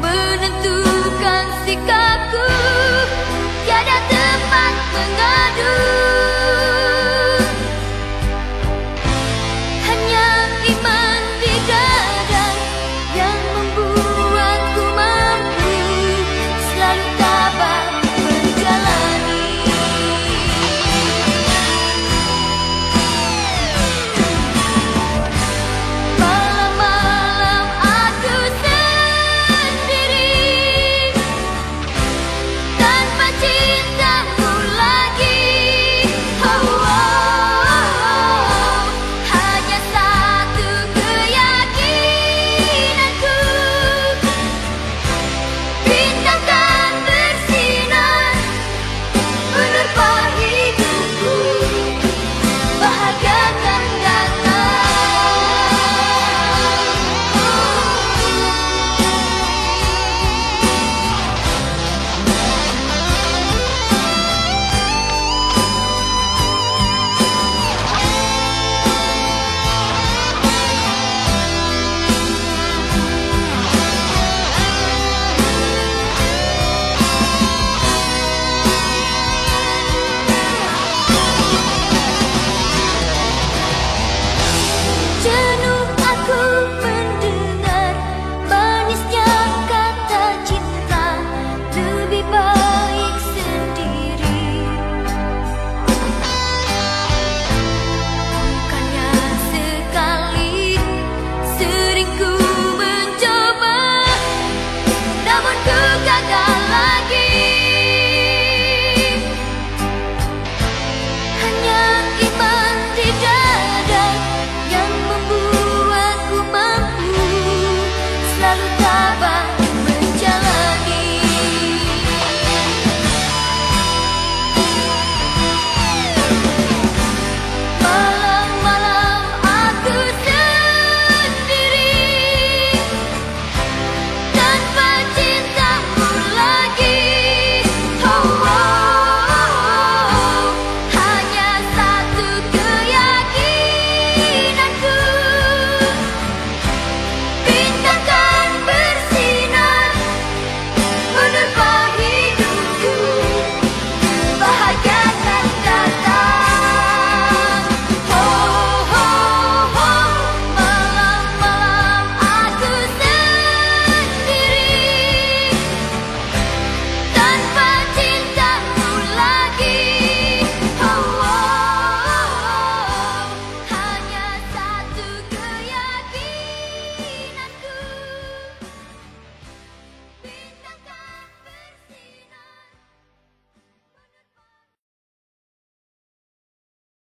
Menentukan sikap.